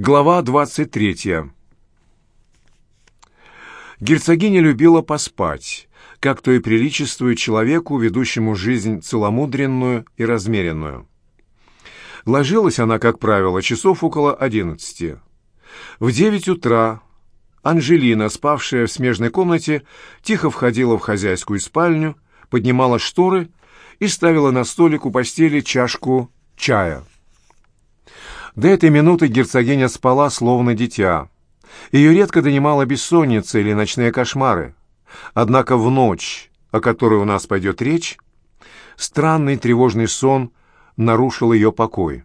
Глава 23. Герцогиня любила поспать, как то и приличествует человеку, ведущему жизнь целомудренную и размеренную. Ложилась она, как правило, часов около одиннадцати. В девять утра Анжелина, спавшая в смежной комнате, тихо входила в хозяйскую спальню, поднимала шторы и ставила на столик у постели чашку чая. До этой минуты герцогиня спала, словно дитя. Ее редко донимала бессонница или ночные кошмары. Однако в ночь, о которой у нас пойдет речь, странный тревожный сон нарушил ее покой.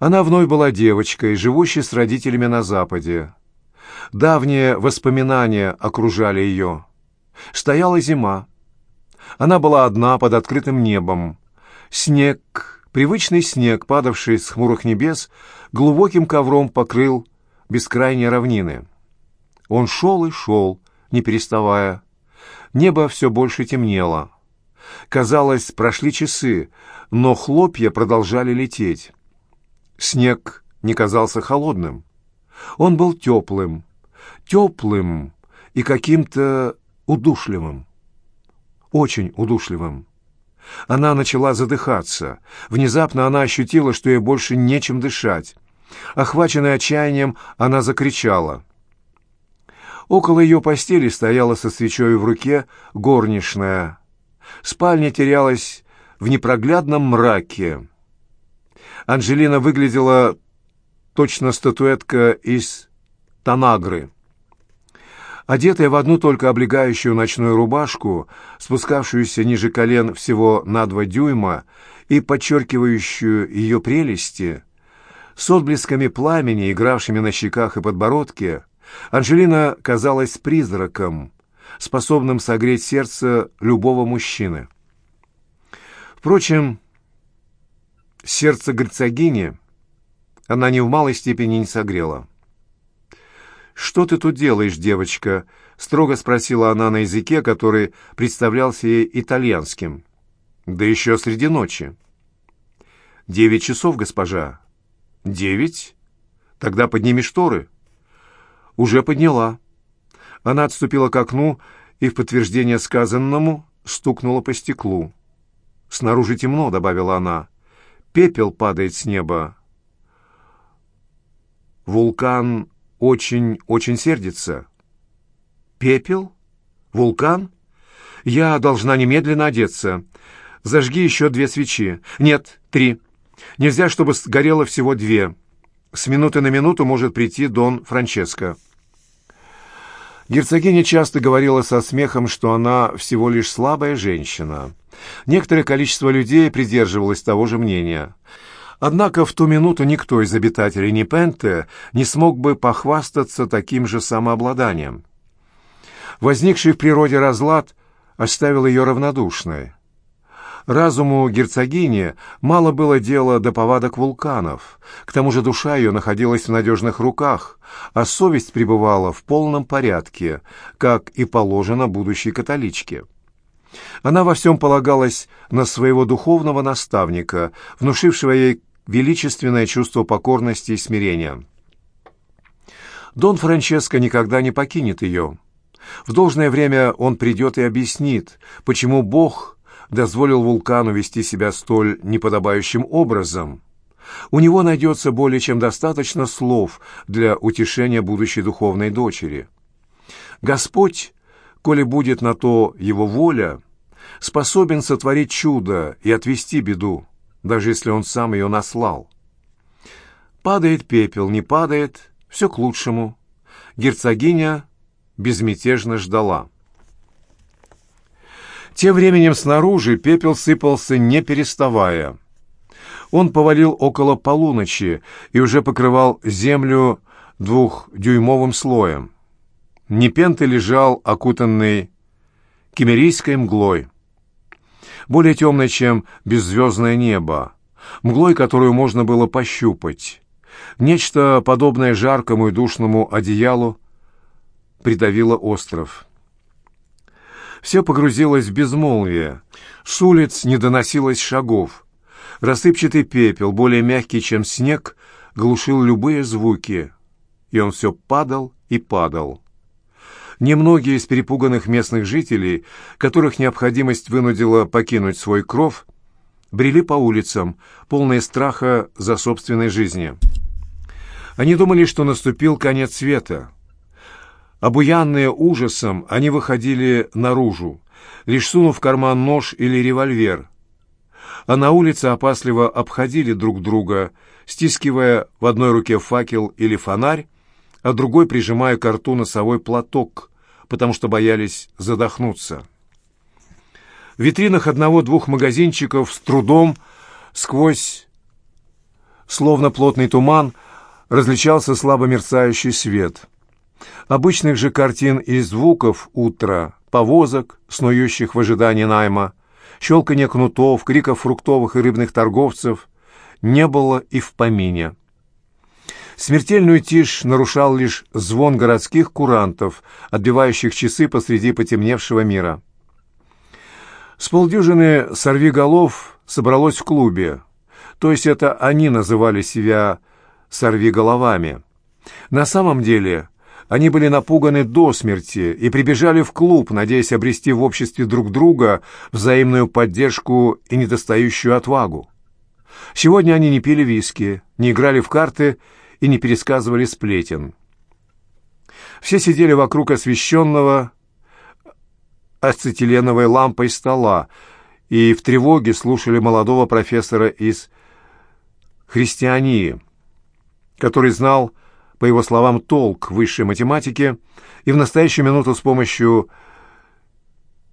Она вновь была девочкой, живущей с родителями на Западе. Давние воспоминания окружали ее. Стояла зима. Она была одна под открытым небом. Снег Привычный снег, падавший с хмурых небес, глубоким ковром покрыл бескрайние равнины. Он шел и шел, не переставая. Небо все больше темнело. Казалось, прошли часы, но хлопья продолжали лететь. Снег не казался холодным. Он был теплым, теплым и каким-то удушливым. Очень удушливым. Она начала задыхаться. Внезапно она ощутила, что ей больше нечем дышать. Охваченная отчаянием, она закричала. Около ее постели стояла со свечой в руке горничная. Спальня терялась в непроглядном мраке. Анжелина выглядела точно статуэтка из Танагры. Одетая в одну только облегающую ночную рубашку, спускавшуюся ниже колен всего на два дюйма и подчеркивающую ее прелести, с отблесками пламени, игравшими на щеках и подбородке, Анжелина казалась призраком, способным согреть сердце любого мужчины. Впрочем, сердце герцогини она ни в малой степени не согрела. «Что ты тут делаешь, девочка?» — строго спросила она на языке, который представлялся ей итальянским. «Да еще среди ночи». «Девять часов, госпожа». «Девять? Тогда подними шторы». «Уже подняла». Она отступила к окну и в подтверждение сказанному стукнула по стеклу. «Снаружи темно», — добавила она. «Пепел падает с неба». Вулкан очень-очень сердится. Пепел? Вулкан? Я должна немедленно одеться. Зажги еще две свечи. Нет, три. Нельзя, чтобы сгорело всего две. С минуты на минуту может прийти Дон Франческо. Герцогиня часто говорила со смехом, что она всего лишь слабая женщина. Некоторое количество людей придерживалось того же мнения – Однако в ту минуту никто из обитателей Непенте не смог бы похвастаться таким же самообладанием. Возникший в природе разлад оставил ее равнодушной. Разуму герцогини мало было дела до повадок вулканов, к тому же душа ее находилась в надежных руках, а совесть пребывала в полном порядке, как и положено будущей католичке. Она во всем полагалась на своего духовного наставника, внушившего ей величественное чувство покорности и смирения. Дон Франческо никогда не покинет ее. В должное время он придет и объяснит, почему Бог дозволил вулкану вести себя столь неподобающим образом. У него найдется более чем достаточно слов для утешения будущей духовной дочери. Господь, коли будет на то его воля, способен сотворить чудо и отвести беду даже если он сам ее наслал. Падает пепел, не падает, все к лучшему. Герцогиня безмятежно ждала. Тем временем снаружи пепел сыпался, не переставая. Он повалил около полуночи и уже покрывал землю двухдюймовым слоем. Непенты лежал, окутанный кемерийской мглой более темной, чем беззвездное небо, мглой, которую можно было пощупать. Нечто подобное жаркому и душному одеялу придавило остров. Все погрузилось в безмолвие. С улиц не доносилось шагов. Рассыпчатый пепел, более мягкий, чем снег, глушил любые звуки, и он все падал и падал. Немногие из перепуганных местных жителей, которых необходимость вынудила покинуть свой кров, брели по улицам, полные страха за собственной жизни. Они думали, что наступил конец света. Обуянные ужасом, они выходили наружу, лишь сунув в карман нож или револьвер. А на улице опасливо обходили друг друга, стискивая в одной руке факел или фонарь, а другой прижимая к рту носовой платок, потому что боялись задохнуться. В витринах одного-двух магазинчиков с трудом, сквозь словно плотный туман, различался слабо мерцающий свет. Обычных же картин и звуков утра, повозок, снующих в ожидании найма, щелканья кнутов, криков фруктовых и рыбных торговцев не было и в помине. Смертельную тишь нарушал лишь звон городских курантов, отбивающих часы посреди потемневшего мира. С полдюжины сорвиголов собралось в клубе, то есть это они называли себя сорвиголовами. На самом деле они были напуганы до смерти и прибежали в клуб, надеясь обрести в обществе друг друга взаимную поддержку и недостающую отвагу. Сегодня они не пили виски, не играли в карты и не пересказывали сплетен. Все сидели вокруг освещенного ацетиленовой лампой стола и в тревоге слушали молодого профессора из христиании, который знал, по его словам, толк высшей математики и в настоящую минуту с помощью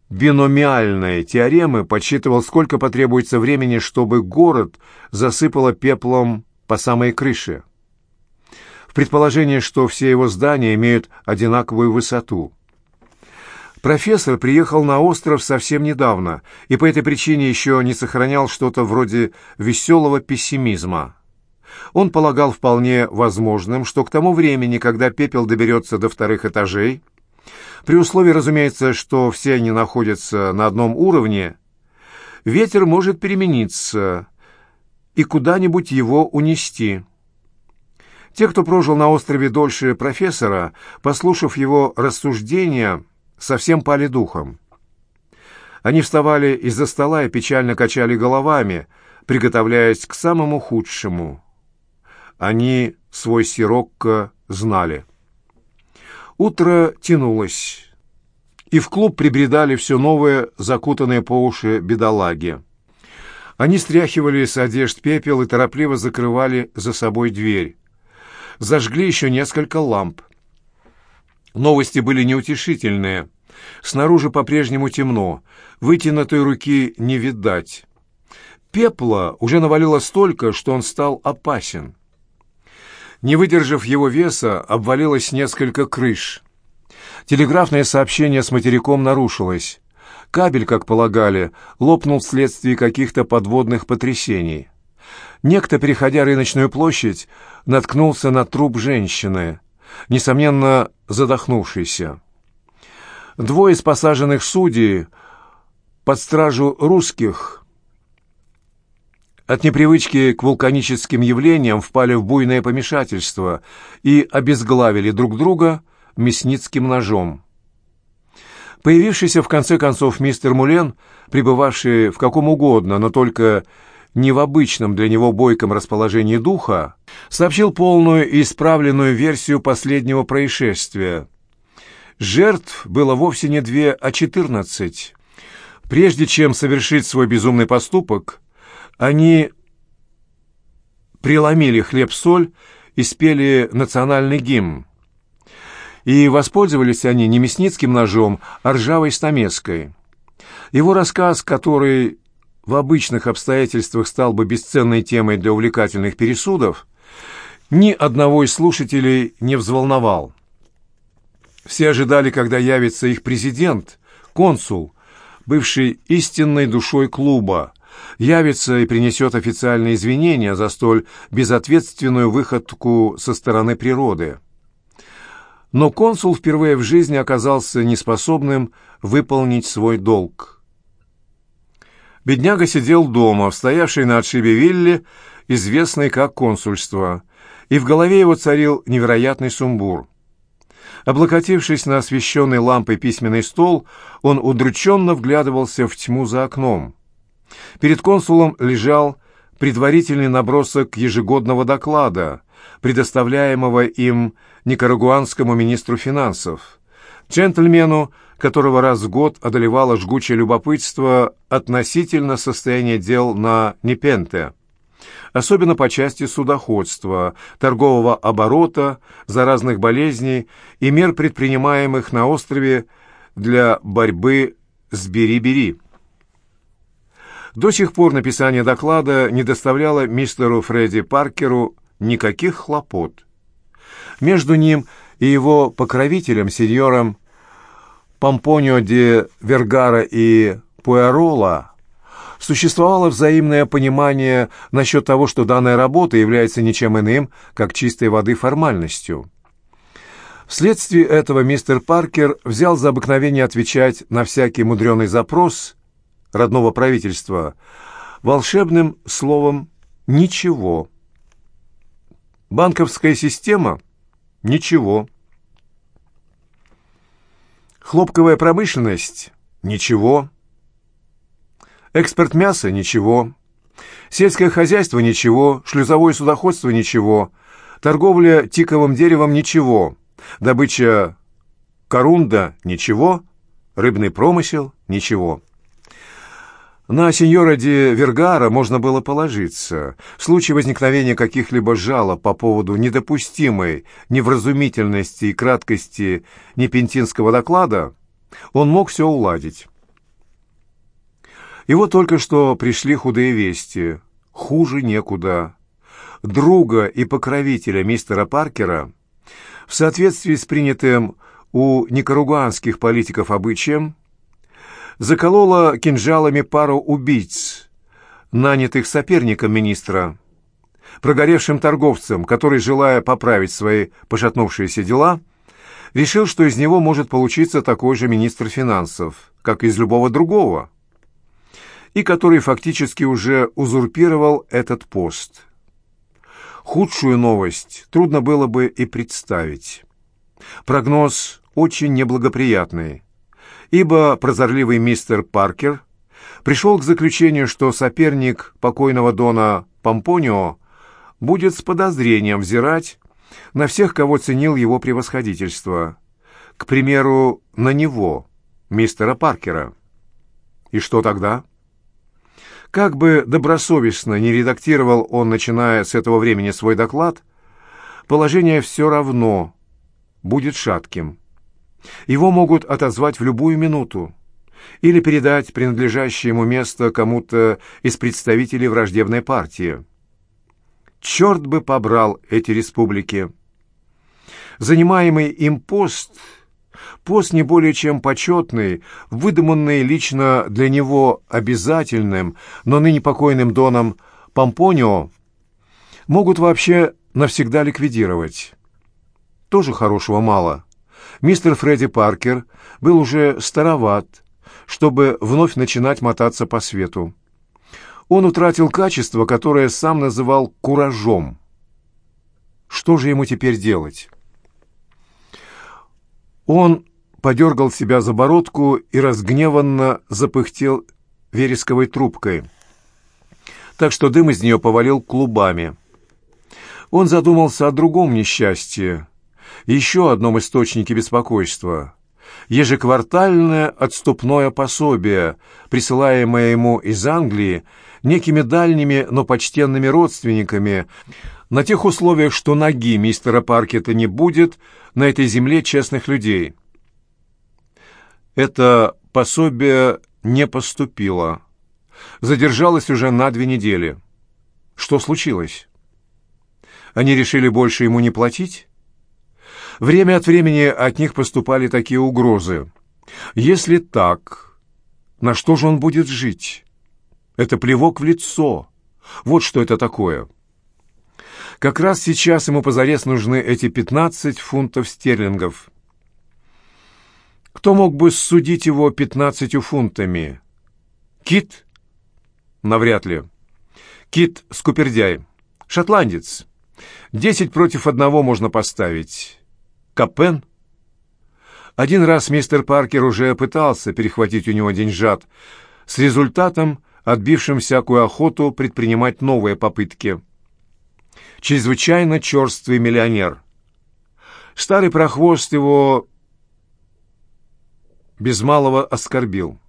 биномиальной теоремы подсчитывал, сколько потребуется времени, чтобы город засыпало пеплом по самой крыше. В предположении, что все его здания имеют одинаковую высоту. Профессор приехал на остров совсем недавно и по этой причине еще не сохранял что-то вроде веселого пессимизма. Он полагал вполне возможным, что к тому времени, когда пепел доберется до вторых этажей, при условии, разумеется, что все они находятся на одном уровне, ветер может перемениться и куда-нибудь его унести. Те, кто прожил на острове дольше профессора, послушав его рассуждения, совсем пали духом. Они вставали из-за стола и печально качали головами, приготовляясь к самому худшему. Они свой сирокко знали. Утро тянулось, и в клуб прибредали все новые, закутанные по уши бедолаги. Они стряхивали с одежд пепел и торопливо закрывали за собой дверь. Зажгли еще несколько ламп. Новости были неутешительные. Снаружи по-прежнему темно, вытянутой руки не видать. Пепла уже навалило столько, что он стал опасен. Не выдержав его веса, обвалилось несколько крыш. Телеграфное сообщение с материком нарушилось. Кабель, как полагали, лопнул вследствие каких-то подводных потрясений. Некто, переходя рыночную площадь, наткнулся на труп женщины, несомненно, задохнувшейся. Двое из посаженных судей под стражу русских от непривычки к вулканическим явлениям впали в буйное помешательство и обезглавили друг друга мясницким ножом. Появившийся в конце концов мистер Мулен, пребывавший в каком угодно, но только не в обычном для него бойком расположении духа, сообщил полную и исправленную версию последнего происшествия. Жертв было вовсе не две, а четырнадцать. Прежде чем совершить свой безумный поступок, они преломили хлеб-соль и спели национальный гимн. И воспользовались они не мясницким ножом, а ржавой стамеской. Его рассказ, который в обычных обстоятельствах стал бы бесценной темой для увлекательных пересудов, ни одного из слушателей не взволновал. Все ожидали, когда явится их президент, консул, бывший истинной душой клуба, явится и принесет официальные извинения за столь безответственную выходку со стороны природы. Но консул впервые в жизни оказался неспособным выполнить свой долг. Бедняга сидел дома, в стоявшей на отшибе вилле, известной как консульство, и в голове его царил невероятный сумбур. Облокотившись на освещенный лампой письменный стол, он удрученно вглядывался в тьму за окном. Перед консулом лежал предварительный набросок ежегодного доклада, предоставляемого им никарагуанскому министру финансов, джентльмену, которого раз в год одолевало жгучее любопытство относительно состояния дел на Непенте особенно по части судоходства, торгового оборота, заразных болезней и мер, предпринимаемых на острове для борьбы с бери-бери. До сих пор написание доклада не доставляло мистеру Фредди Паркеру никаких хлопот. Между ним и его покровителем, сеньором Помпонио де Вергара и Пуэрола, существовало взаимное понимание насчет того, что данная работа является ничем иным, как чистой воды формальностью. Вследствие этого мистер Паркер взял за обыкновение отвечать на всякий мудреный запрос родного правительства волшебным словом «ничего». Банковская система – ничего. Хлопковая промышленность – ничего. Экспорт мяса – ничего. Сельское хозяйство – ничего. Шлюзовое судоходство – ничего. Торговля тиковым деревом – ничего. Добыча корунда – ничего. Рыбный промысел – ничего. На сеньора де Вергара можно было положиться. В случае возникновения каких-либо жалоб по поводу недопустимой невразумительности и краткости непентинского доклада, он мог все уладить. И вот только что пришли худые вести. Хуже некуда. Друга и покровителя мистера Паркера в соответствии с принятым у никаруганских политиков обычаем заколола кинжалами пару убийц, нанятых соперником министра, прогоревшим торговцем, который, желая поправить свои пошатнувшиеся дела, решил, что из него может получиться такой же министр финансов, как из любого другого и который фактически уже узурпировал этот пост. Худшую новость трудно было бы и представить. Прогноз очень неблагоприятный, ибо прозорливый мистер Паркер пришел к заключению, что соперник покойного Дона Помпонио будет с подозрением взирать на всех, кого ценил его превосходительство. К примеру, на него, мистера Паркера. И что тогда? Как бы добросовестно не редактировал он, начиная с этого времени свой доклад, положение все равно будет шатким. Его могут отозвать в любую минуту или передать принадлежащее ему место кому-то из представителей враждебной партии. Черт бы побрал эти республики! Занимаемый им пост — Пост не более чем почетный, выдуманный лично для него обязательным, но ныне покойным Доном Помпонио, могут вообще навсегда ликвидировать. Тоже хорошего мало. Мистер Фредди Паркер был уже староват, чтобы вновь начинать мотаться по свету. Он утратил качество, которое сам называл куражом. Что же ему теперь делать? Он подергал себя за бородку и разгневанно запыхтел вересковой трубкой, так что дым из нее повалил клубами. Он задумался о другом несчастье, еще одном источнике беспокойства. Ежеквартальное отступное пособие, присылаемое ему из Англии некими дальними, но почтенными родственниками, на тех условиях, что ноги мистера Паркета не будет на этой земле честных людей. Это пособие не поступило. Задержалось уже на две недели. Что случилось? Они решили больше ему не платить? Время от времени от них поступали такие угрозы. Если так, на что же он будет жить? Это плевок в лицо. Вот что это такое. Как раз сейчас ему позарез нужны эти 15 фунтов стерлингов. Кто мог бы судить его пятнадцатью фунтами? Кит? Навряд ли. Кит Скупердяй. Шотландец. Десять против одного можно поставить. Капен? Один раз мистер Паркер уже пытался перехватить у него деньжат, с результатом, отбившим всякую охоту предпринимать новые попытки. Чрезвычайно черствый миллионер. Старый прохвост его без малого оскорбил.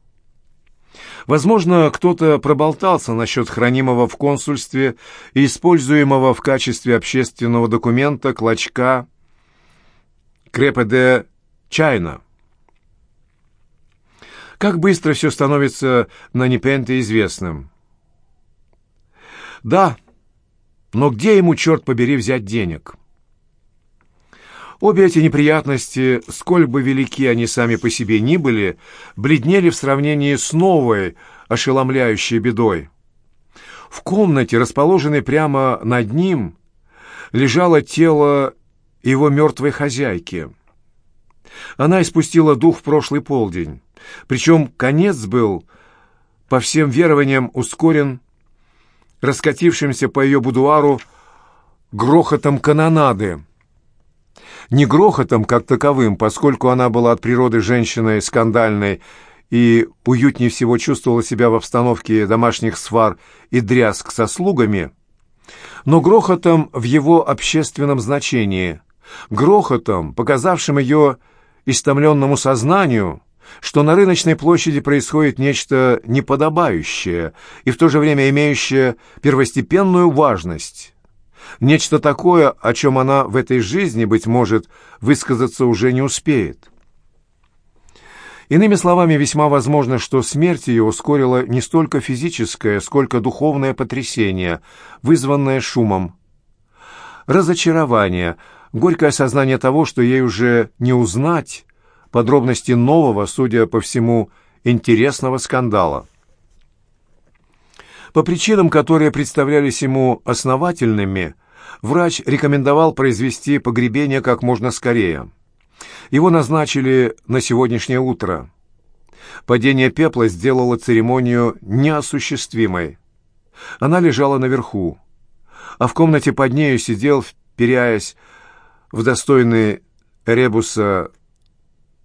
Возможно, кто-то проболтался насчет хранимого в консульстве и используемого в качестве общественного документа клочка Крепе де Чайна. Как быстро все становится на Непенте известным. Да, но где ему, черт побери, взять денег? Обе эти неприятности, сколь бы велики они сами по себе ни были, бледнели в сравнении с новой, ошеломляющей бедой. В комнате, расположенной прямо над ним, лежало тело его мертвой хозяйки. Она испустила дух в прошлый полдень, причем конец был, по всем верованиям, ускорен раскатившимся по ее будуару грохотом канонады, не грохотом как таковым, поскольку она была от природы женщиной скандальной и уютнее всего чувствовала себя в обстановке домашних свар и дрязг со слугами, но грохотом в его общественном значении, грохотом, показавшим ее истомленному сознанию, что на рыночной площади происходит нечто неподобающее и в то же время имеющее первостепенную важность, Нечто такое, о чем она в этой жизни, быть может, высказаться уже не успеет. Иными словами, весьма возможно, что смерть ее ускорила не столько физическое, сколько духовное потрясение, вызванное шумом. Разочарование, горькое осознание того, что ей уже не узнать подробности нового, судя по всему, интересного скандала. По причинам, которые представлялись ему основательными, врач рекомендовал произвести погребение как можно скорее. Его назначили на сегодняшнее утро. Падение пепла сделало церемонию неосуществимой. Она лежала наверху, а в комнате под нею сидел, вперяясь в достойный ребуса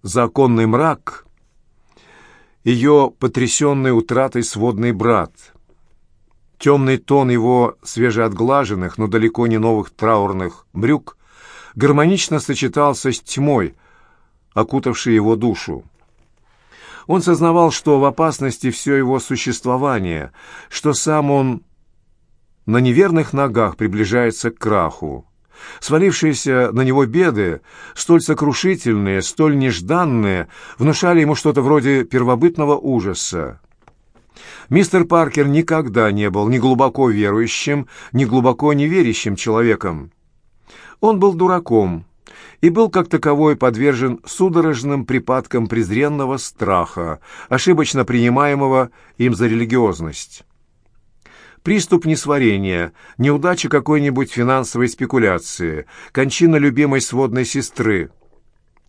законный мрак, ее потрясенный утратой сводный брат — Темный тон его свежеотглаженных, но далеко не новых траурных брюк гармонично сочетался с тьмой, окутавшей его душу. Он сознавал, что в опасности все его существование, что сам он на неверных ногах приближается к краху. Свалившиеся на него беды, столь сокрушительные, столь нежданные, внушали ему что-то вроде первобытного ужаса. Мистер Паркер никогда не был ни глубоко верующим, ни глубоко неверящим человеком. Он был дураком и был как таковой подвержен судорожным припадкам презренного страха, ошибочно принимаемого им за религиозность. Приступ несварения, неудача какой-нибудь финансовой спекуляции, кончина любимой сводной сестры –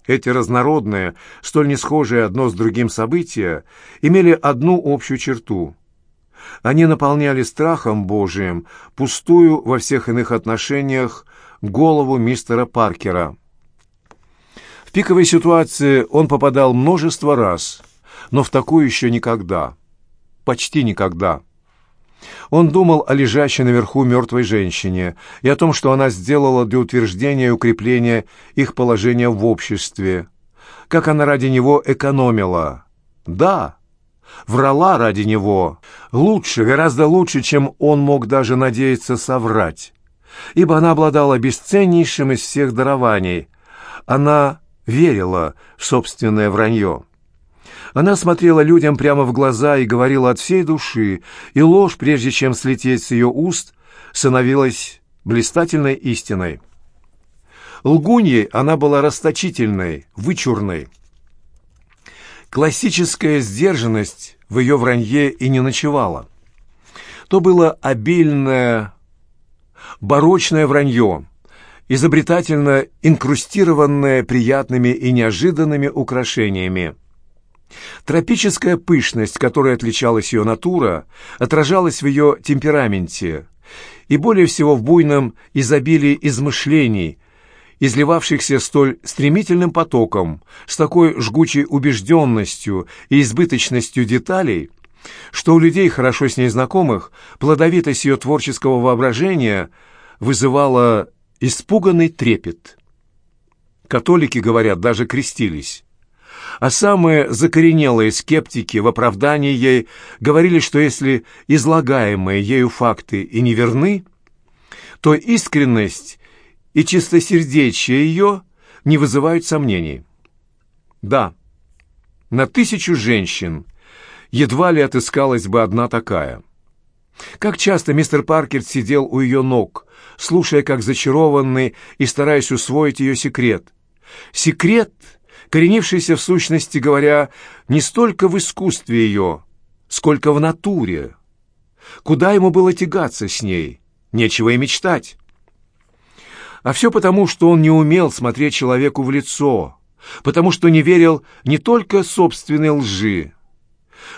эти разнородные, столь не схожие одно с другим события имели одну общую черту. Они наполняли страхом Божиим пустую во всех иных отношениях голову мистера Паркера. В пиковой ситуации он попадал множество раз, но в такую еще никогда. Почти никогда. Он думал о лежащей наверху мертвой женщине и о том, что она сделала для утверждения и укрепления их положения в обществе, как она ради него экономила. Да, врала ради него. Лучше, гораздо лучше, чем он мог даже надеяться соврать. Ибо она обладала бесценнейшим из всех дарований. Она верила в собственное вранье. Она смотрела людям прямо в глаза и говорила от всей души, и ложь, прежде чем слететь с ее уст, становилась блистательной истиной. Лгуньей она была расточительной, вычурной. Классическая сдержанность в ее вранье и не ночевала. То было обильное, барочное вранье, изобретательно инкрустированное приятными и неожиданными украшениями. Тропическая пышность, которой отличалась ее натура, отражалась в ее темпераменте, и более всего в буйном изобилии измышлений, изливавшихся столь стремительным потоком, с такой жгучей убежденностью и избыточностью деталей, что у людей, хорошо с ней знакомых, плодовитость ее творческого воображения вызывала испуганный трепет. Католики, говорят, даже крестились. А самые закоренелые скептики в оправдании ей говорили, что если излагаемые ею факты и не верны, то искренность и чистосердечие ее не вызывают сомнений. Да, на тысячу женщин едва ли отыскалась бы одна такая. Как часто мистер Паркер сидел у ее ног, слушая как зачарованный и стараясь усвоить ее секрет. Секрет, коренившийся в сущности говоря не столько в искусстве ее, сколько в натуре. Куда ему было тягаться с ней? Нечего и мечтать. А все потому, что он не умел смотреть человеку в лицо, потому что не верил не только собственной лжи,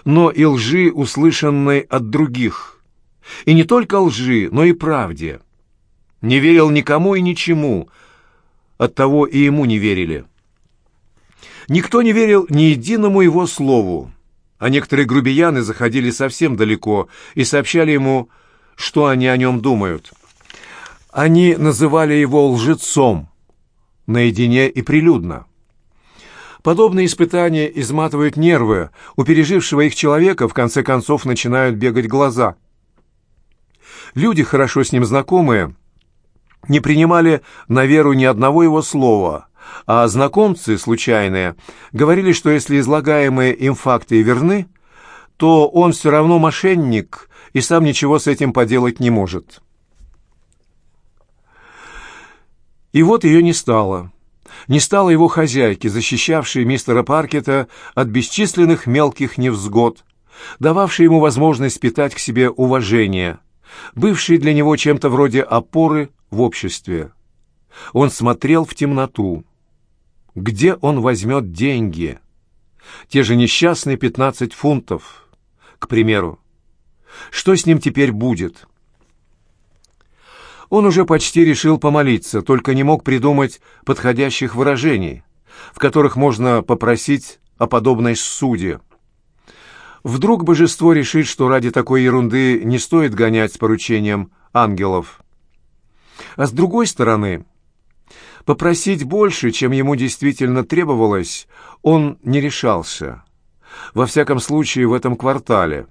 но и лжи, услышанной от других. И не только лжи, но и правде. Не верил никому и ничему, оттого и ему не верили. Никто не верил ни единому его слову, а некоторые грубияны заходили совсем далеко и сообщали ему, что они о нем думают. Они называли его лжецом, наедине и прилюдно. Подобные испытания изматывают нервы, у пережившего их человека в конце концов начинают бегать глаза. Люди, хорошо с ним знакомые, не принимали на веру ни одного его слова, а знакомцы, случайные, говорили, что если излагаемые им факты верны, то он все равно мошенник и сам ничего с этим поделать не может. И вот ее не стало. Не стало его хозяйки, защищавшей мистера Паркета от бесчисленных мелких невзгод, дававшей ему возможность питать к себе уважение, бывшей для него чем-то вроде опоры в обществе. Он смотрел в темноту. Где он возьмет деньги? Те же несчастные пятнадцать фунтов, к примеру. Что с ним теперь будет? Он уже почти решил помолиться, только не мог придумать подходящих выражений, в которых можно попросить о подобной суде. Вдруг божество решит, что ради такой ерунды не стоит гонять с поручением ангелов. А с другой стороны, попросить больше, чем ему действительно требовалось, он не решался. Во всяком случае, в этом квартале,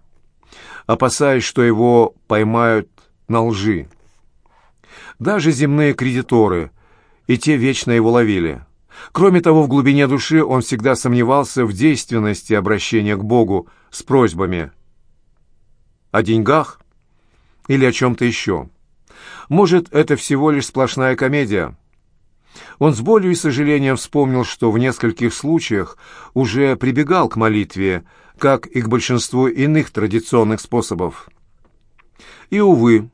опасаясь, что его поймают на лжи. Даже земные кредиторы, и те вечно его ловили. Кроме того, в глубине души он всегда сомневался в действенности обращения к Богу с просьбами о деньгах или о чем-то еще. Может, это всего лишь сплошная комедия. Он с болью и сожалением вспомнил, что в нескольких случаях уже прибегал к молитве, как и к большинству иных традиционных способов. И, увы,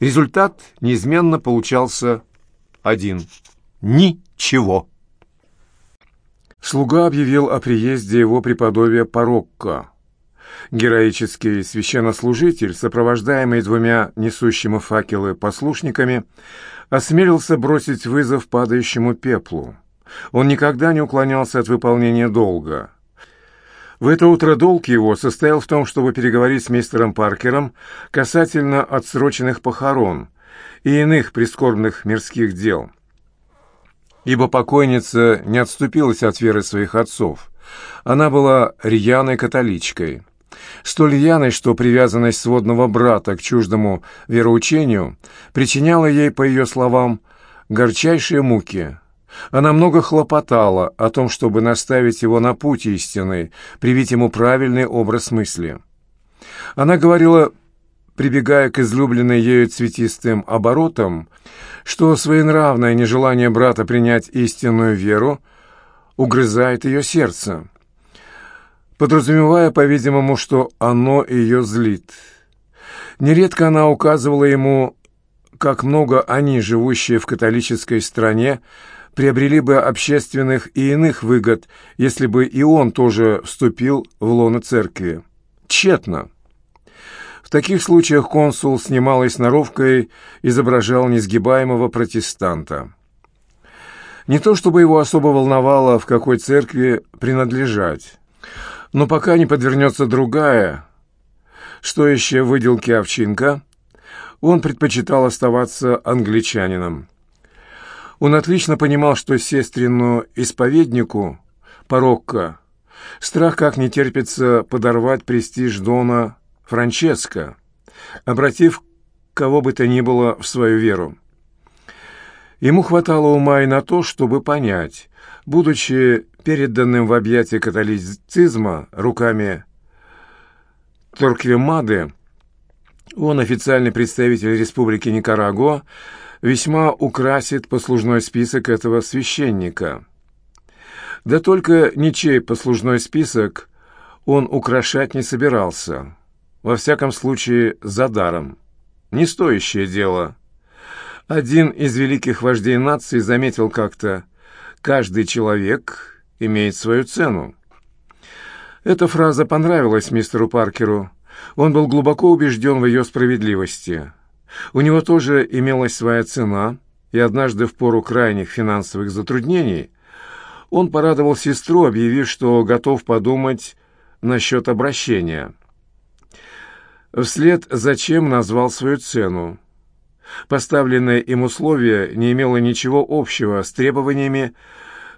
Результат неизменно получался один. Ничего. Слуга объявил о приезде его преподобия Порокко. Героический священнослужитель, сопровождаемый двумя несущими факелы послушниками, осмелился бросить вызов падающему пеплу. Он никогда не уклонялся от выполнения долга. В это утро долг его состоял в том, чтобы переговорить с мистером Паркером касательно отсроченных похорон и иных прискорбных мирских дел. Ибо покойница не отступилась от веры своих отцов. Она была рьяной католичкой. Столь рьяной, что привязанность сводного брата к чуждому вероучению причиняла ей, по ее словам, горчайшие муки – она много хлопотала о том, чтобы наставить его на путь истинный, привить ему правильный образ мысли. Она говорила, прибегая к излюбленной ею цветистым оборотам, что своенравное нежелание брата принять истинную веру угрызает ее сердце, подразумевая, по-видимому, что оно ее злит. Нередко она указывала ему, как много они, живущие в католической стране, приобрели бы общественных и иных выгод, если бы и он тоже вступил в лоно церкви. Тщетно. В таких случаях консул с немалой сноровкой изображал несгибаемого протестанта. Не то чтобы его особо волновало, в какой церкви принадлежать, но пока не подвернется другая, стоящая выделки овчинка, он предпочитал оставаться англичанином. Он отлично понимал, что сестрину исповеднику, порокко, страх как не терпится подорвать престиж Дона Франческо, обратив кого бы то ни было в свою веру. Ему хватало ума и на то, чтобы понять, будучи переданным в объятия католицизма руками Торквемады, он, официальный представитель Республики Никарагуа, весьма украсит послужной список этого священника. Да только ничей послужной список он украшать не собирался. Во всяком случае, за даром. Не стоящее дело. Один из великих вождей нации заметил как-то «каждый человек имеет свою цену». Эта фраза понравилась мистеру Паркеру. Он был глубоко убежден в ее справедливости. У него тоже имелась своя цена, и однажды в пору крайних финансовых затруднений он порадовал сестру, объявив, что готов подумать насчет обращения. Вслед зачем назвал свою цену. Поставленное им условие не имело ничего общего с требованиями,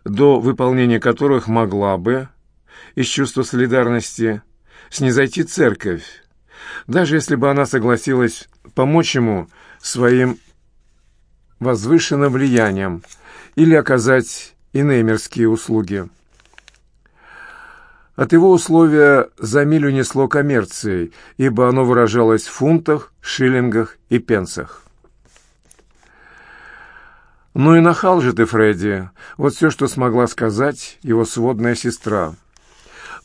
до выполнения которых могла бы, из чувства солидарности, снизойти церковь, даже если бы она согласилась помочь ему своим возвышенным влиянием или оказать иные мирские услуги. От его условия за милю несло коммерцией, ибо оно выражалось в фунтах, шиллингах и пенсах. «Ну и нахал же ты, Фредди!» Вот все, что смогла сказать его сводная сестра.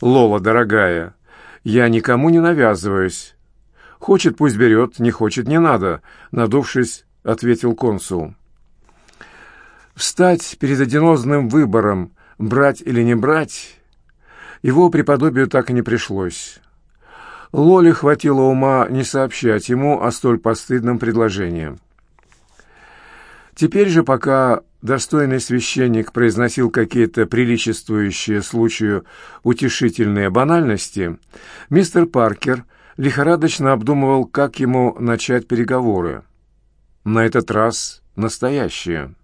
«Лола, дорогая, я никому не навязываюсь. Хочет, пусть берет, не хочет, не надо», — надувшись, ответил консул. Встать перед одинозным выбором, брать или не брать, его преподобию так и не пришлось. Лоле хватило ума не сообщать ему о столь постыдном предложении. Теперь же, пока достойный священник произносил какие-то приличествующие случаю утешительные банальности, мистер Паркер лихорадочно обдумывал, как ему начать переговоры. На этот раз настоящие.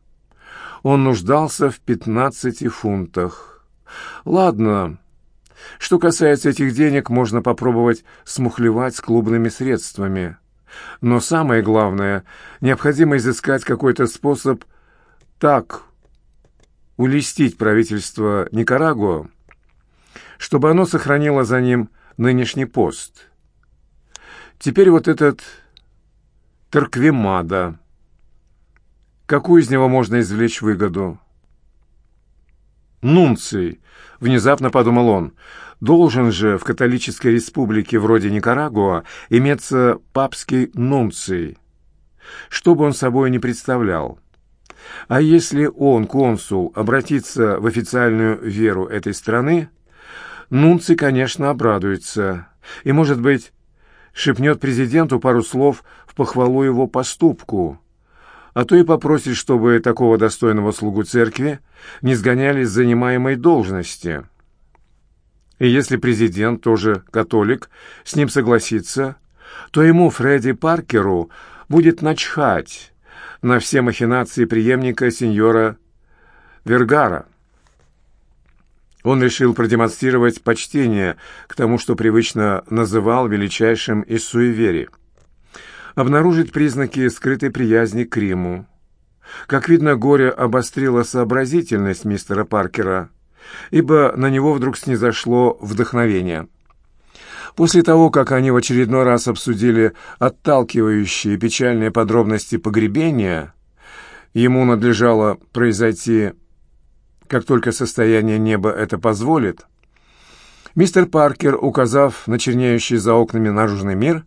Он нуждался в пятнадцати фунтах. Ладно, что касается этих денег, можно попробовать смухлевать с клубными средствами – но самое главное, необходимо изыскать какой-то способ так улестить правительство Никарагуа, чтобы оно сохранило за ним нынешний пост. Теперь вот этот Торквемада. Какую из него можно извлечь выгоду? Нунций, внезапно подумал он, Должен же в католической республике вроде Никарагуа иметься папский нунций, что бы он собой не представлял. А если он, консул, обратится в официальную веру этой страны, нунций, конечно, обрадуется. И, может быть, шепнет президенту пару слов в похвалу его поступку, а то и попросит, чтобы такого достойного слугу церкви не сгоняли с занимаемой должности». И если президент, тоже католик, с ним согласится, то ему, Фредди Паркеру, будет начхать на все махинации преемника сеньора Вергара. Он решил продемонстрировать почтение к тому, что привычно называл величайшим из суеверий. Обнаружить признаки скрытой приязни к Риму. Как видно, горе обострило сообразительность мистера Паркера – ибо на него вдруг снизошло вдохновение. После того, как они в очередной раз обсудили отталкивающие печальные подробности погребения, ему надлежало произойти, как только состояние неба это позволит, мистер Паркер, указав на чернеющий за окнами наружный мир,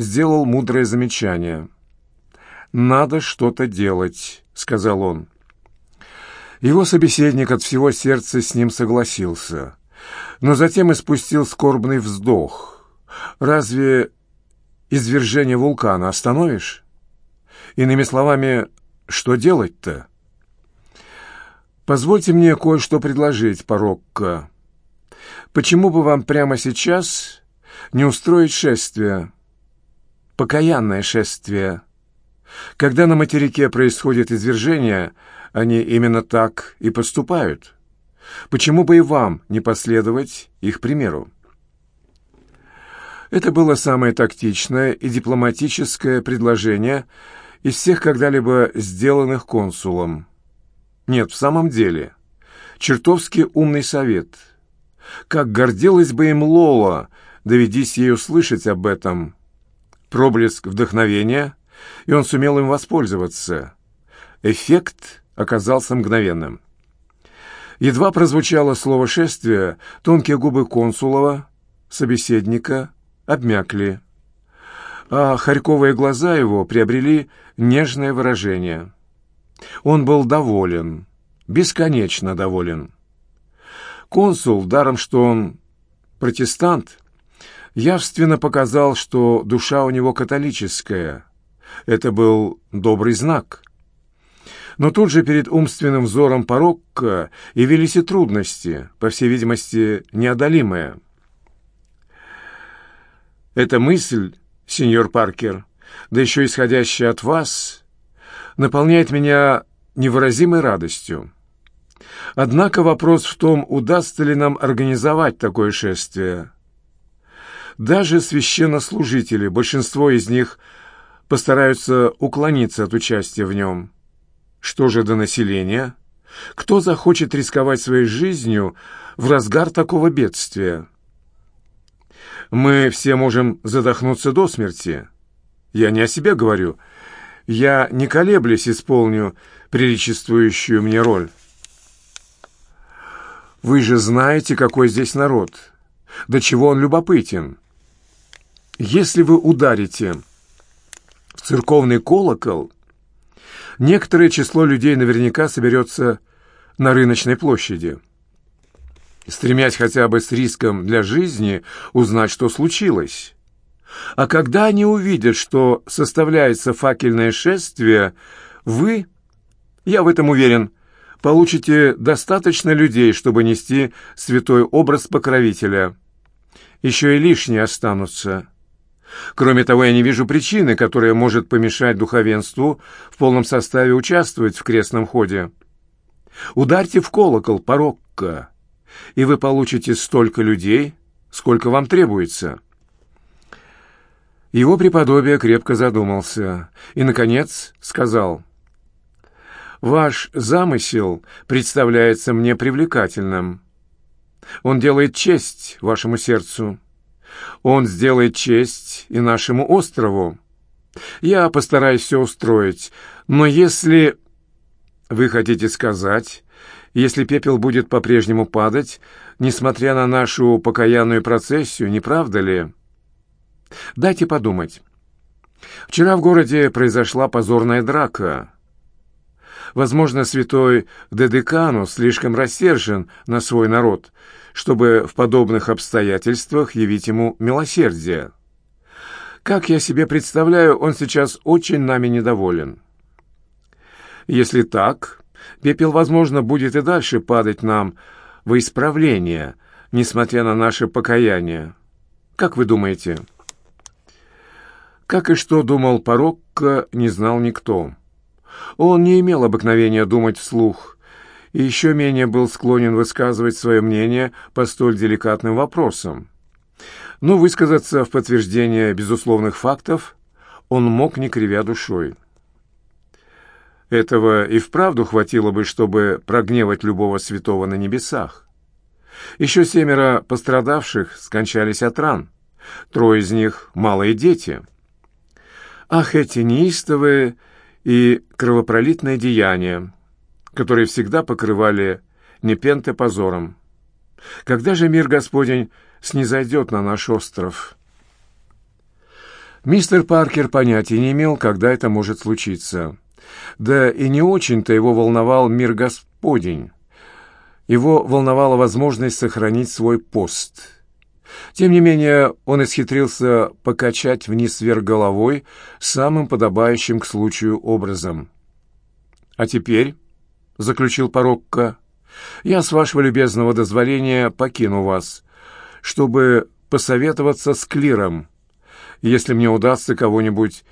сделал мудрое замечание. «Надо что-то делать», — сказал он. Его собеседник от всего сердца с ним согласился, но затем испустил скорбный вздох. Разве извержение вулкана остановишь? Иными словами, что делать-то? Позвольте мне кое-что предложить, Порокко. Почему бы вам прямо сейчас не устроить шествие? Покаянное шествие. Когда на материке происходит извержение, они именно так и поступают. Почему бы и вам не последовать их примеру? Это было самое тактичное и дипломатическое предложение из всех когда-либо сделанных консулом. Нет, в самом деле, чертовски умный совет. Как гордилась бы им Лола, доведись ей услышать об этом. Проблеск вдохновения, и он сумел им воспользоваться. Эффект оказался мгновенным. Едва прозвучало слово «шествие», тонкие губы консулова, собеседника, обмякли, а харьковые глаза его приобрели нежное выражение. Он был доволен, бесконечно доволен. Консул, даром что он протестант, явственно показал, что душа у него католическая. Это был добрый знак. Но тут же перед умственным взором порокка явились и трудности, по всей видимости, неодолимые. Эта мысль, сеньор Паркер, да еще исходящая от вас, наполняет меня невыразимой радостью. Однако вопрос в том, удастся ли нам организовать такое шествие. Даже священнослужители, большинство из них постараются уклониться от участия в нем. Что же до населения? Кто захочет рисковать своей жизнью в разгар такого бедствия? Мы все можем задохнуться до смерти. Я не о себе говорю. Я, не колеблясь, исполню приличествующую мне роль. Вы же знаете, какой здесь народ. До чего он любопытен. Если вы ударите в церковный колокол, некоторое число людей наверняка соберется на рыночной площади, стремясь хотя бы с риском для жизни узнать, что случилось. А когда они увидят, что составляется факельное шествие, вы, я в этом уверен, получите достаточно людей, чтобы нести святой образ покровителя. Еще и лишние останутся. Кроме того, я не вижу причины, которая может помешать духовенству в полном составе участвовать в крестном ходе. Ударьте в колокол, порокко, и вы получите столько людей, сколько вам требуется. Его преподобие крепко задумался и, наконец, сказал, «Ваш замысел представляется мне привлекательным. Он делает честь вашему сердцу». Он сделает честь и нашему острову. Я постараюсь все устроить, но если... Вы хотите сказать, если пепел будет по-прежнему падать, несмотря на нашу покаянную процессию, не правда ли? Дайте подумать. Вчера в городе произошла позорная драка. Возможно, святой Дедекану слишком рассержен на свой народ, чтобы в подобных обстоятельствах явить ему милосердие. Как я себе представляю, он сейчас очень нами недоволен. Если так, пепел, возможно, будет и дальше падать нам во исправление, несмотря на наше покаяние. Как вы думаете? Как и что думал Порокко, не знал никто. Он не имел обыкновения думать вслух, и еще менее был склонен высказывать свое мнение по столь деликатным вопросам. Но высказаться в подтверждение безусловных фактов он мог, не кривя душой. Этого и вправду хватило бы, чтобы прогневать любого святого на небесах. Еще семеро пострадавших скончались от ран, трое из них — малые дети. Ах, эти неистовые и кровопролитные деяния, которые всегда покрывали Непенте позором. Когда же мир Господень снизойдет на наш остров? Мистер Паркер понятия не имел, когда это может случиться. Да и не очень-то его волновал мир Господень. Его волновала возможность сохранить свой пост. Тем не менее, он исхитрился покачать вниз-вверх головой самым подобающим к случаю образом. «А теперь», — заключил Порокко, — «я, с вашего любезного дозволения, покину вас, чтобы посоветоваться с Клиром, если мне удастся кого-нибудь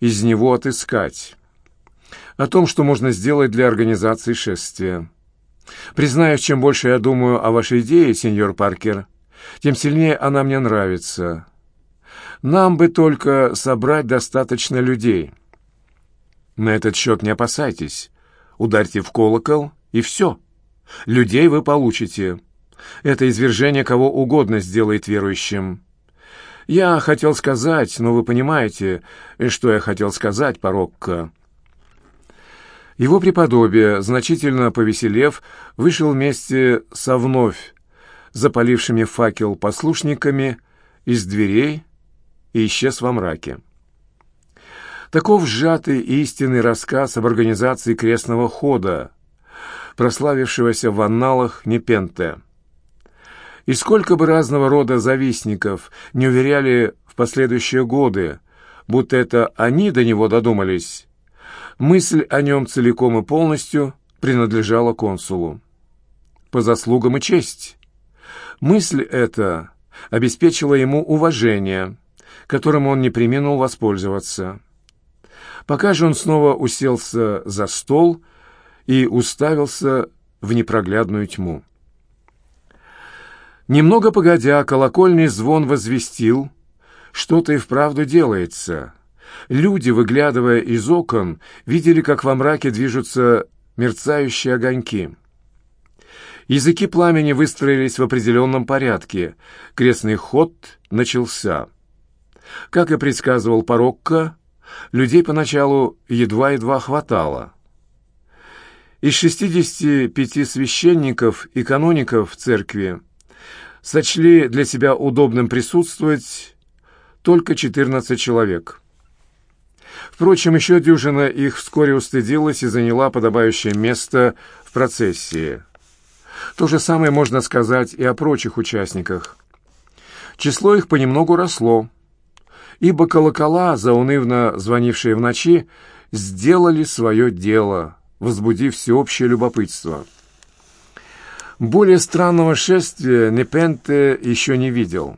из него отыскать, о том, что можно сделать для организации шествия. Признаюсь, чем больше я думаю о вашей идее, сеньор Паркер, тем сильнее она мне нравится. Нам бы только собрать достаточно людей. На этот счет не опасайтесь. Ударьте в колокол, и все. Людей вы получите. Это извержение кого угодно сделает верующим. Я хотел сказать, но вы понимаете, что я хотел сказать, Порокко. Его преподобие, значительно повеселев, вышел вместе со вновь запалившими факел послушниками из дверей и исчез во мраке. Таков сжатый истинный рассказ об организации крестного хода, прославившегося в анналах Непенте. И сколько бы разного рода завистников не уверяли в последующие годы, будто это они до него додумались, мысль о нем целиком и полностью принадлежала консулу. По заслугам и честь. Мысль эта обеспечила ему уважение, которым он не преминул воспользоваться. Пока же он снова уселся за стол и уставился в непроглядную тьму. Немного погодя, колокольный звон возвестил, что-то и вправду делается. Люди, выглядывая из окон, видели, как во мраке движутся мерцающие огоньки. Языки пламени выстроились в определенном порядке. Крестный ход начался. Как и предсказывал Порокко, людей поначалу едва-едва хватало. Из 65 священников и каноников церкви сочли для себя удобным присутствовать только 14 человек. Впрочем, еще дюжина их вскоре устыдилась и заняла подобающее место в процессии. То же самое можно сказать и о прочих участниках. Число их понемногу росло, ибо колокола, заунывно звонившие в ночи, сделали свое дело, возбудив всеобщее любопытство. Более странного шествия Непенте еще не видел.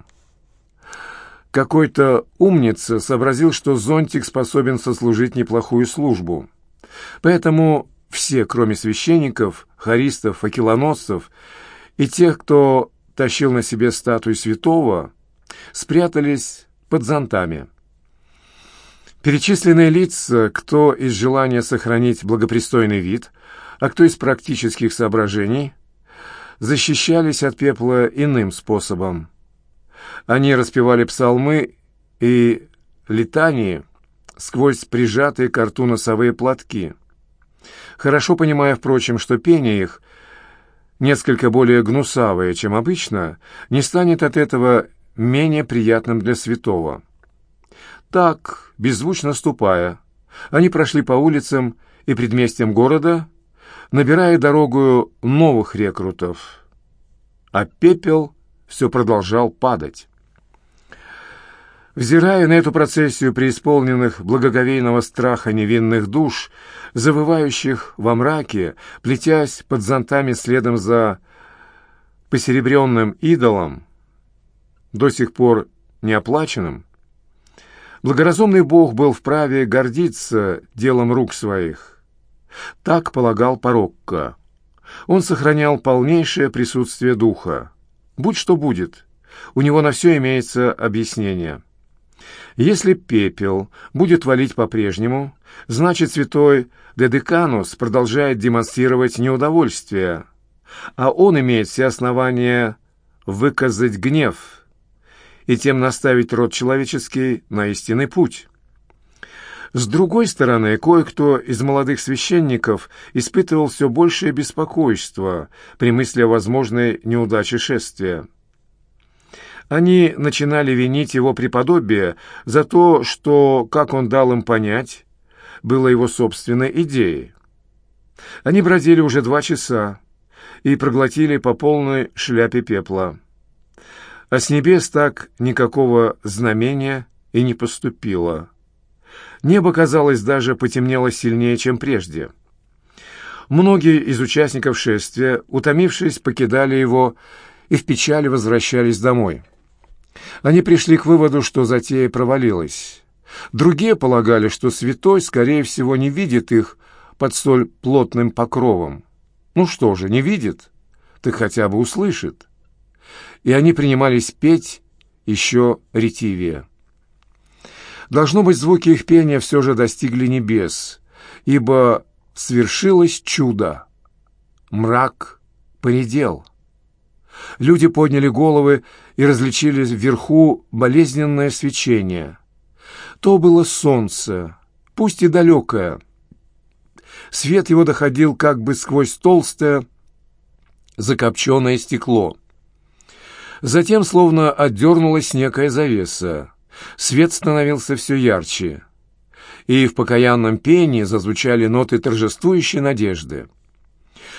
Какой-то умница сообразил, что зонтик способен сослужить неплохую службу. Поэтому все, кроме священников, харистов, факелоносцев и тех, кто тащил на себе статую святого, спрятались под зонтами. Перечисленные лица, кто из желания сохранить благопристойный вид, а кто из практических соображений, защищались от пепла иным способом. Они распевали псалмы и летании сквозь прижатые к рту носовые платки – хорошо понимая, впрочем, что пение их, несколько более гнусавое, чем обычно, не станет от этого менее приятным для святого. Так, беззвучно ступая, они прошли по улицам и предместьям города, набирая дорогу новых рекрутов, а пепел все продолжал падать. Взирая на эту процессию преисполненных благоговейного страха невинных душ, завывающих во мраке, плетясь под зонтами следом за посеребренным идолом, до сих пор неоплаченным, благоразумный Бог был вправе гордиться делом рук своих. Так полагал Порокко. Он сохранял полнейшее присутствие духа. Будь что будет, у него на все имеется объяснение. Если пепел будет валить по-прежнему, значит, святой Дедеканус продолжает демонстрировать неудовольствие, а он имеет все основания выказать гнев и тем наставить род человеческий на истинный путь. С другой стороны, кое-кто из молодых священников испытывал все большее беспокойство при мысли о возможной неудаче шествия. Они начинали винить его преподобие за то, что, как он дал им понять, было его собственной идеей. Они бродили уже два часа и проглотили по полной шляпе пепла. А с небес так никакого знамения и не поступило. Небо, казалось, даже потемнело сильнее, чем прежде. Многие из участников шествия, утомившись, покидали его и в печали возвращались домой. Они пришли к выводу, что затея провалилась. Другие полагали, что святой, скорее всего, не видит их под столь плотным покровом. Ну что же, не видит, так хотя бы услышит. И они принимались петь еще ретивее. Должно быть, звуки их пения все же достигли небес, ибо свершилось чудо. Мрак поредел. Люди подняли головы и различили вверху болезненное свечение. То было солнце, пусть и далекое. Свет его доходил как бы сквозь толстое закопченное стекло. Затем словно отдернулась некая завеса. Свет становился все ярче, и в покаянном пении зазвучали ноты торжествующей надежды.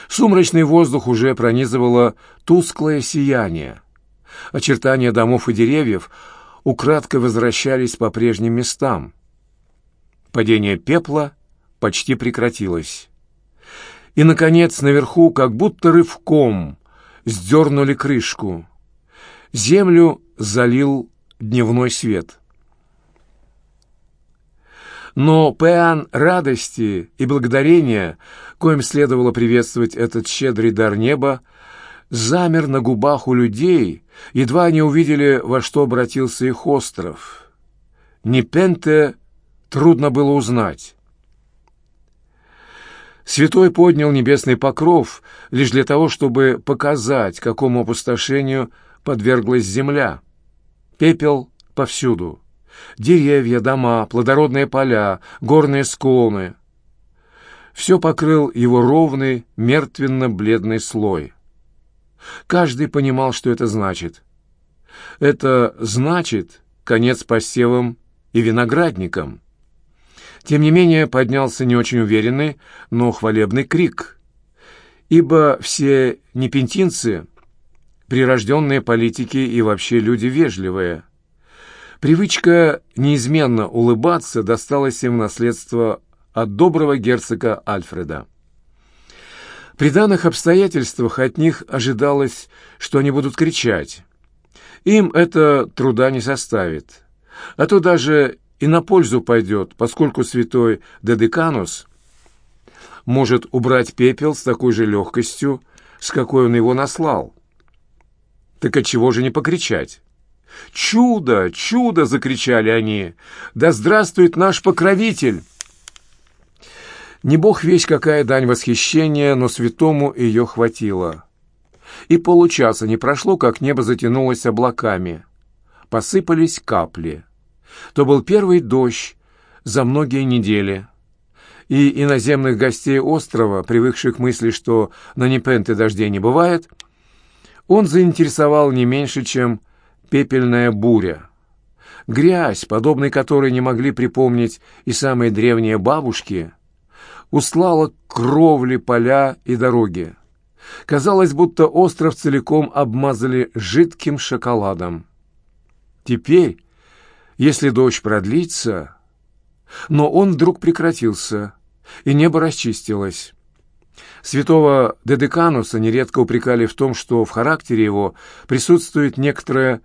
Сумрачный воздух уже пронизывало тусклое сияние. Очертания домов и деревьев украдкой возвращались по прежним местам. Падение пепла почти прекратилось. И, наконец, наверху, как будто рывком, сдернули крышку. Землю залил дневной свет. Но пеан радости и благодарения, коим следовало приветствовать этот щедрый дар неба, замер на губах у людей, едва они увидели, во что обратился их остров. Непенте трудно было узнать. Святой поднял небесный покров лишь для того, чтобы показать, какому опустошению подверглась земля. Пепел повсюду. Деревья, дома, плодородные поля, горные склоны. Все покрыл его ровный, мертвенно-бледный слой. Каждый понимал, что это значит. Это значит конец посевам и виноградникам. Тем не менее поднялся не очень уверенный, но хвалебный крик, ибо все непентинцы — прирожденные политики и вообще люди вежливые. Привычка неизменно улыбаться досталась им в наследство от доброго герцога Альфреда. При данных обстоятельствах от них ожидалось, что они будут кричать. Им это труда не составит. А то даже и на пользу пойдет, поскольку святой Дедеканус может убрать пепел с такой же легкостью, с какой он его наслал. Так отчего же не покричать? «Чудо! Чудо!» — закричали они. «Да здравствует наш покровитель!» Не бог весь какая дань восхищения, но святому ее хватило. И получаса не прошло, как небо затянулось облаками. Посыпались капли. То был первый дождь за многие недели. И иноземных гостей острова, привыкших к мысли, что на Непенте дождей не бывает, он заинтересовал не меньше, чем пепельная буря. Грязь, подобной которой не могли припомнить и самые древние бабушки, услала кровли, поля и дороги. Казалось, будто остров целиком обмазали жидким шоколадом. Теперь, если дождь продлится... Но он вдруг прекратился, и небо расчистилось. Святого Дедекануса нередко упрекали в том, что в характере его присутствует некоторая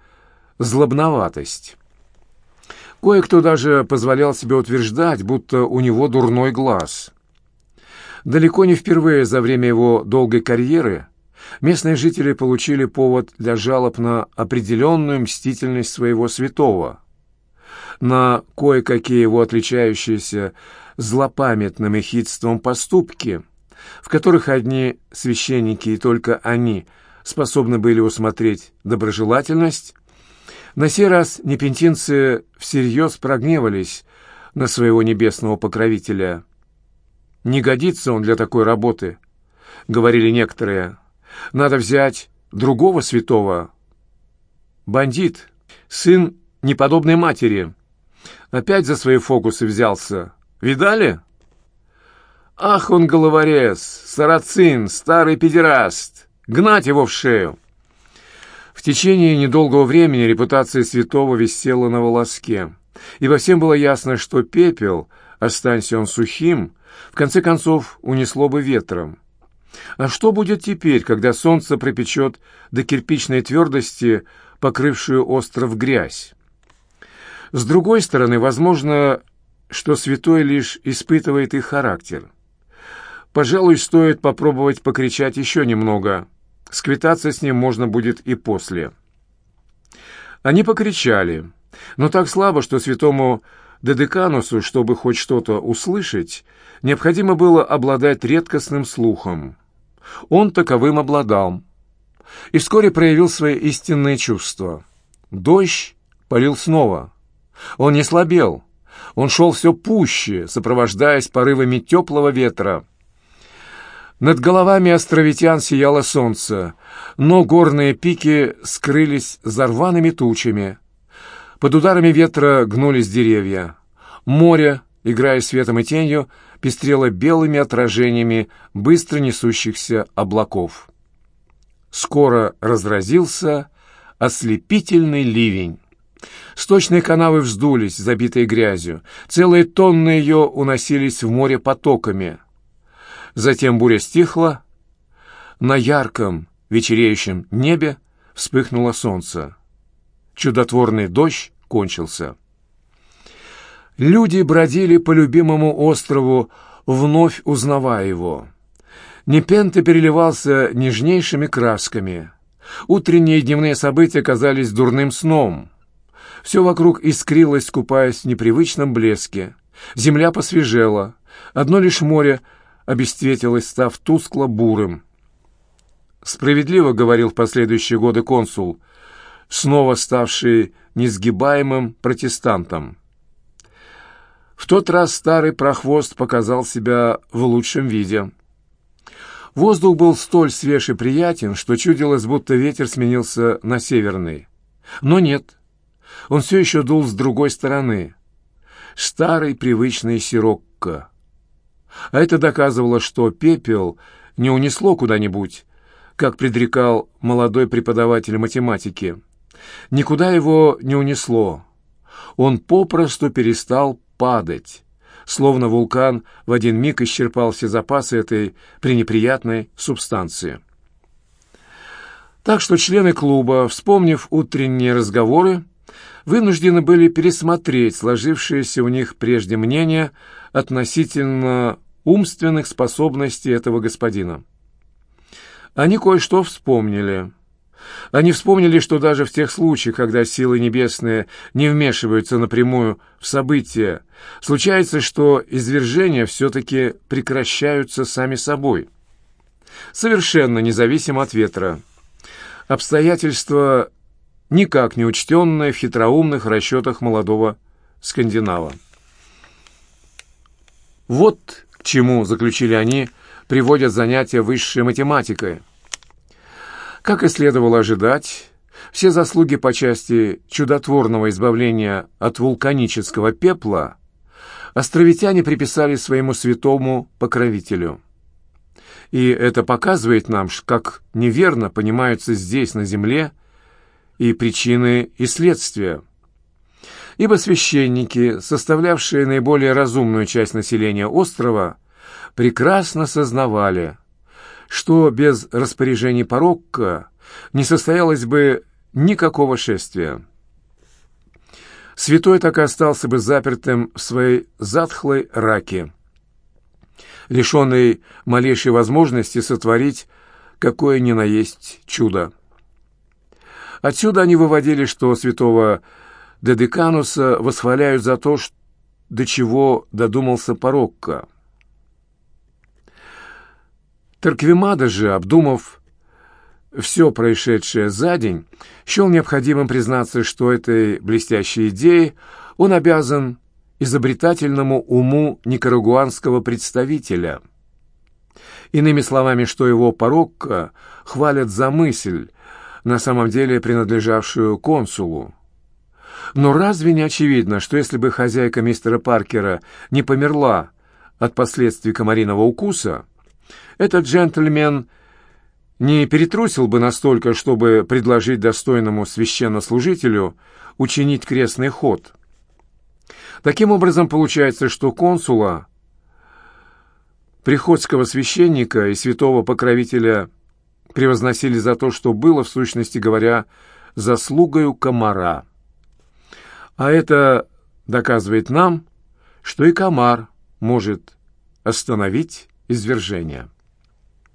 злобноватость. Кое-кто даже позволял себе утверждать, будто у него дурной глаз. Далеко не впервые за время его долгой карьеры местные жители получили повод для жалоб на определенную мстительность своего святого, на кое-какие его отличающиеся злопамятным эхидством поступки, в которых одни священники и только они способны были усмотреть доброжелательность, на сей раз непентинцы всерьез прогневались на своего небесного покровителя – не годится он для такой работы, говорили некоторые. Надо взять другого святого. Бандит, сын неподобной матери. Опять за свои фокусы взялся. Видали? Ах, он головорез, сарацин, старый педераст. Гнать его в шею. В течение недолгого времени репутация святого висела на волоске, ибо всем было ясно, что пепел, останься он сухим, в конце концов унесло бы ветром. А что будет теперь, когда солнце пропечет до кирпичной твердости, покрывшую остров грязь? С другой стороны, возможно, что святой лишь испытывает их характер. Пожалуй, стоит попробовать покричать еще немного. Сквитаться с ним можно будет и после. Они покричали, но так слабо, что святому Дедеканусу, чтобы хоть что-то услышать, необходимо было обладать редкостным слухом. Он таковым обладал. И вскоре проявил свои истинные чувства. Дождь полил снова. Он не слабел. Он шел все пуще, сопровождаясь порывами теплого ветра. Над головами островитян сияло солнце, но горные пики скрылись за рваными тучами. Под ударами ветра гнулись деревья. Море, играя светом и тенью, пестрело белыми отражениями быстро несущихся облаков. Скоро разразился ослепительный ливень. Сточные канавы вздулись, забитые грязью. Целые тонны ее уносились в море потоками. Затем буря стихла. На ярком вечереющем небе вспыхнуло солнце. Чудотворный дождь кончился. Люди бродили по любимому острову, вновь узнавая его. Непенте переливался нежнейшими красками. Утренние и дневные события казались дурным сном. Все вокруг искрилось, купаясь в непривычном блеске. Земля посвежела. Одно лишь море обесцветилось, став тускло-бурым. Справедливо говорил в последующие годы консул, снова ставший несгибаемым протестантом. В тот раз старый прохвост показал себя в лучшем виде. Воздух был столь свеж и приятен, что чудилось, будто ветер сменился на северный. Но нет, он все еще дул с другой стороны. Старый привычный сирокко. А это доказывало, что пепел не унесло куда-нибудь, как предрекал молодой преподаватель математики. Никуда его не унесло. Он попросту перестал падать, словно вулкан в один миг исчерпал все запасы этой пренеприятной субстанции. Так что члены клуба, вспомнив утренние разговоры, вынуждены были пересмотреть сложившееся у них прежде мнение относительно умственных способностей этого господина. Они кое-что вспомнили. Они вспомнили, что даже в тех случаях, когда силы небесные не вмешиваются напрямую в события, случается, что извержения все-таки прекращаются сами собой. Совершенно независимо от ветра. Обстоятельства никак не учтенное в хитроумных расчетах молодого скандинава. Вот чему, заключили они, приводят занятия высшей математикой. Как и следовало ожидать, все заслуги по части чудотворного избавления от вулканического пепла островитяне приписали своему святому покровителю. И это показывает нам, как неверно понимаются здесь, на земле, и причины и следствия. Ибо священники, составлявшие наиболее разумную часть населения острова, прекрасно сознавали, что без распоряжений порокка не состоялось бы никакого шествия. Святой так и остался бы запертым в своей затхлой раке, лишенный малейшей возможности сотворить какое ни на есть чудо. Отсюда они выводили, что святого Дедекануса восхваляют за то, до чего додумался Порокко. Тарквимада же, обдумав все происшедшее за день, счел необходимым признаться, что этой блестящей идеей он обязан изобретательному уму никарагуанского представителя. Иными словами, что его порокко хвалят за мысль, на самом деле принадлежавшую консулу. Но разве не очевидно, что если бы хозяйка мистера Паркера не померла от последствий комариного укуса, этот джентльмен не перетрусил бы настолько, чтобы предложить достойному священнослужителю учинить крестный ход. Таким образом, получается, что консула, приходского священника и святого покровителя превозносили за то, что было, в сущности говоря, заслугою комара. А это доказывает нам, что и комар может остановить извержение.